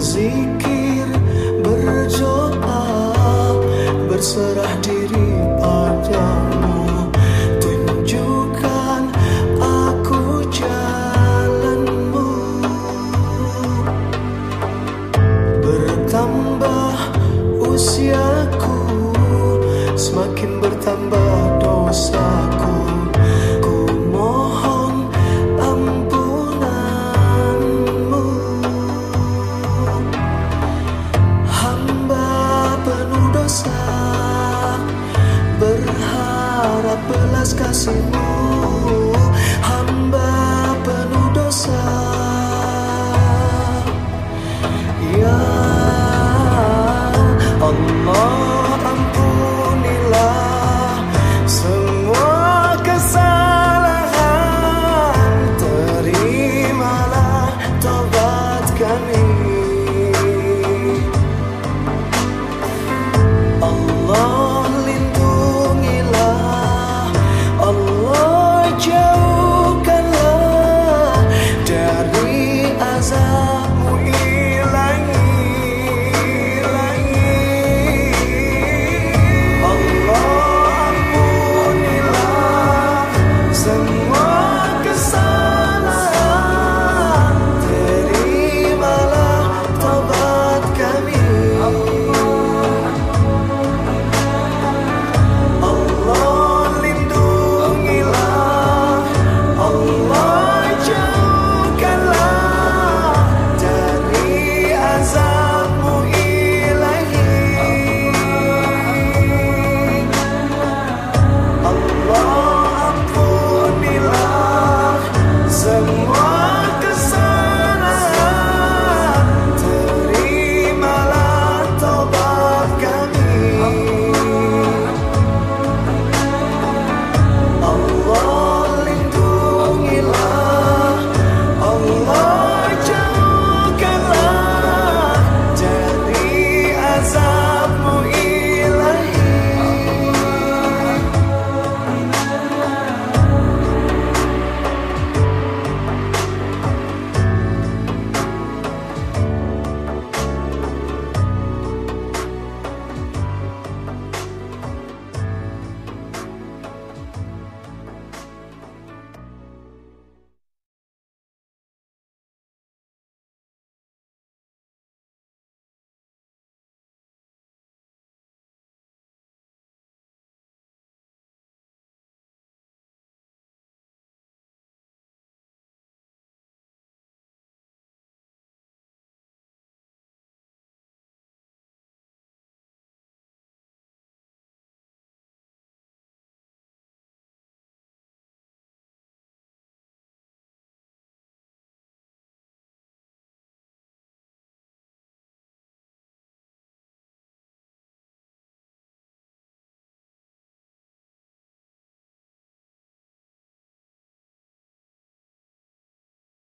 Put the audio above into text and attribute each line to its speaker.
Speaker 1: berzikir, berjoa, berserah diri. por las calles.